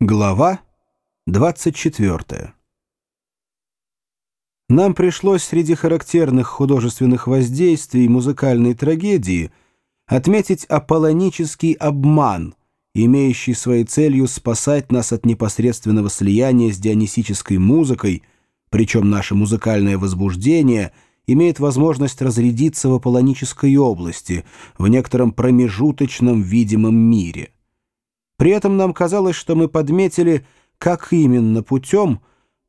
Глава 24 Нам пришлось среди характерных художественных воздействий музыкальной трагедии отметить аполлонический обман, имеющий своей целью спасать нас от непосредственного слияния с дионисической музыкой, причем наше музыкальное возбуждение имеет возможность разрядиться в аполлонической области, в некотором промежуточном видимом мире – при этом нам казалось, что мы подметили, как именно путем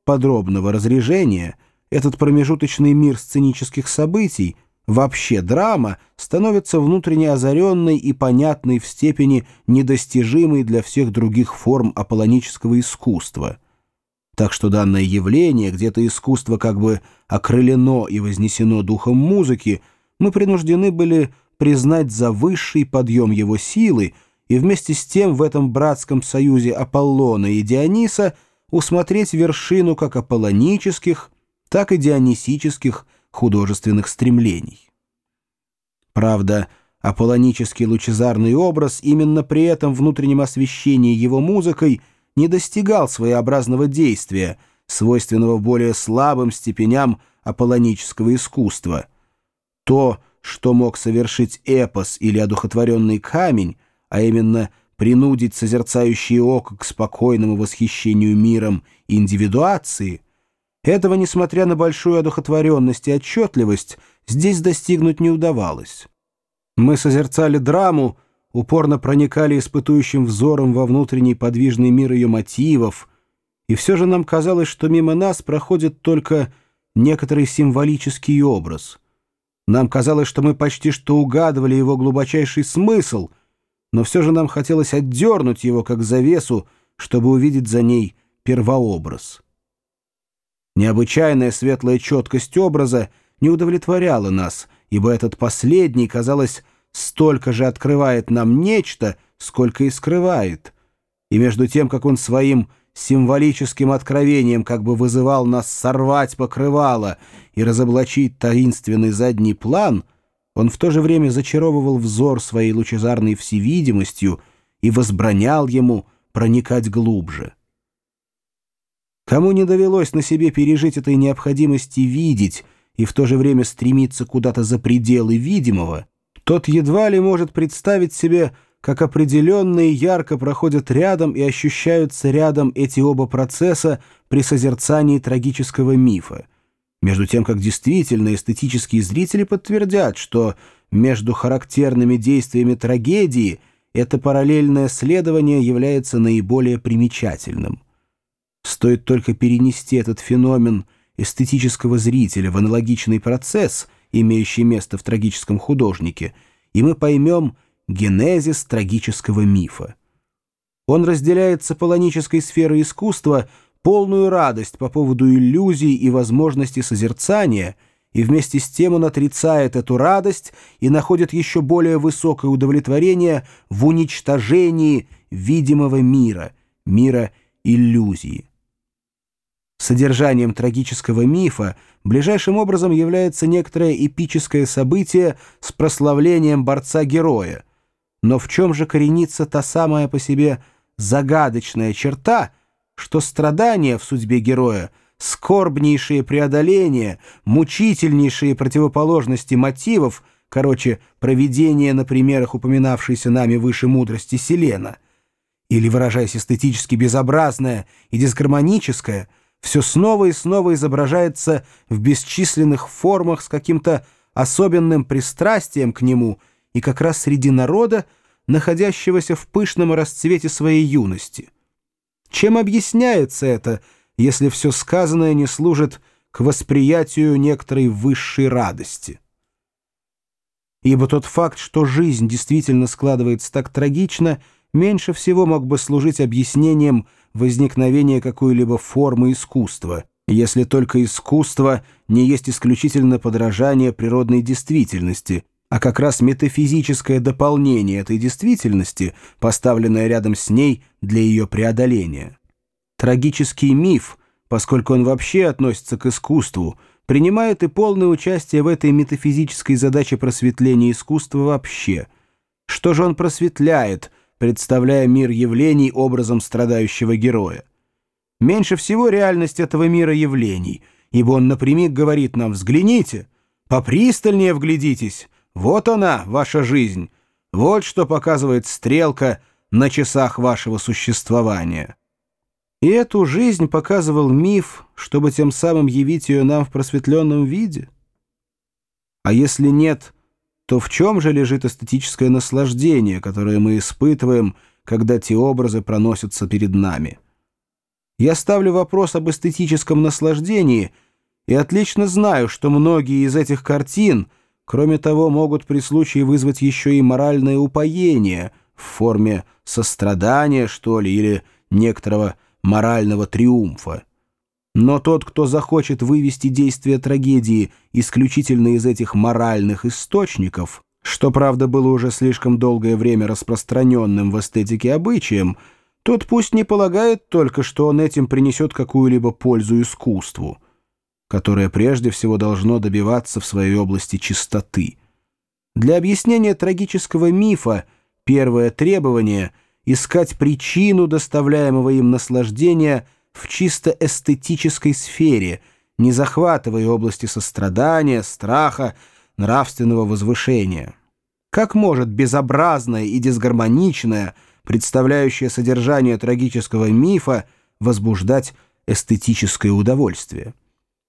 подробного разрежения этот промежуточный мир сценических событий, вообще драма, становится внутренне озаренной и понятной в степени недостижимой для всех других форм аполлонического искусства. Так что данное явление, где-то искусство как бы окрылено и вознесено духом музыки, мы принуждены были признать за высший подъем его силы, и вместе с тем в этом братском союзе Аполлона и Диониса усмотреть вершину как аполлонических, так и дионисических художественных стремлений. Правда, аполлонический лучезарный образ именно при этом внутреннем освещении его музыкой не достигал своеобразного действия, свойственного более слабым степеням аполлонического искусства. То, что мог совершить эпос или одухотворенный камень, а именно принудить созерцающее око к спокойному восхищению миром индивидуации, этого, несмотря на большую одухотворенность и отчетливость, здесь достигнуть не удавалось. Мы созерцали драму, упорно проникали испытующим взором во внутренний подвижный мир ее мотивов, и все же нам казалось, что мимо нас проходит только некоторый символический образ. Нам казалось, что мы почти что угадывали его глубочайший смысл — но все же нам хотелось отдернуть его как завесу, чтобы увидеть за ней первообраз. Необычайная светлая четкость образа не удовлетворяла нас, ибо этот последний, казалось, столько же открывает нам нечто, сколько и скрывает. И между тем, как он своим символическим откровением как бы вызывал нас сорвать покрывало и разоблачить таинственный задний план — он в то же время зачаровывал взор своей лучезарной всевидимостью и возбранял ему проникать глубже. Кому не довелось на себе пережить этой необходимости видеть и в то же время стремиться куда-то за пределы видимого, тот едва ли может представить себе, как определенно и ярко проходят рядом и ощущаются рядом эти оба процесса при созерцании трагического мифа — между тем, как действительно эстетические зрители подтвердят, что между характерными действиями трагедии это параллельное следование является наиболее примечательным. Стоит только перенести этот феномен эстетического зрителя в аналогичный процесс, имеющий место в трагическом художнике, и мы поймем генезис трагического мифа. Он разделяется полонической сферой искусства – полную радость по поводу иллюзий и возможности созерцания, и вместе с тем он отрицает эту радость и находит еще более высокое удовлетворение в уничтожении видимого мира, мира иллюзии. Содержанием трагического мифа ближайшим образом является некоторое эпическое событие с прославлением борца-героя. Но в чем же коренится та самая по себе загадочная черта — что страдания в судьбе героя, скорбнейшие преодоления, мучительнейшие противоположности мотивов, короче, проведение на примерах упоминавшейся нами выше мудрости Селена, или, выражаясь эстетически безобразное и дисгармоническое, все снова и снова изображается в бесчисленных формах с каким-то особенным пристрастием к нему и как раз среди народа, находящегося в пышном расцвете своей юности — чем объясняется это, если все сказанное не служит к восприятию некоторой высшей радости? Ибо тот факт, что жизнь действительно складывается так трагично, меньше всего мог бы служить объяснением возникновения какой-либо формы искусства, если только искусство не есть исключительно подражание природной действительности — а как раз метафизическое дополнение этой действительности, поставленное рядом с ней для ее преодоления. Трагический миф, поскольку он вообще относится к искусству, принимает и полное участие в этой метафизической задаче просветления искусства вообще. Что же он просветляет, представляя мир явлений образом страдающего героя. Меньше всего реальность этого мира явлений, ибо он напрямик говорит нам «взгляните», «попристальнее вглядитесь», «вот она, ваша жизнь», вот что показывает стрелка на часах вашего существования. И эту жизнь показывал миф, чтобы тем самым явить ее нам в просветленном виде. А если нет, то в чем же лежит эстетическое наслаждение, которое мы испытываем, когда те образы проносятся перед нами? Я ставлю вопрос об эстетическом наслаждении и отлично знаю, что многие из этих картин, кроме того, могут при случае вызвать еще и моральное упоение в форме сострадания, что ли, или некоторого морального триумфа. Но тот, кто захочет вывести действие трагедии исключительно из этих моральных источников, что, правда, было уже слишком долгое время распространенным в эстетике обычаем, тот пусть не полагает только, что он этим принесет какую-либо пользу искусству, которое прежде всего должно добиваться в своей области чистоты. Для объяснения трагического мифа первое требование — искать причину доставляемого им наслаждения в чисто эстетической сфере, не захватывая области сострадания, страха, нравственного возвышения. Как может безобразное и дисгармоничное, представляющее содержание трагического мифа, возбуждать эстетическое удовольствие?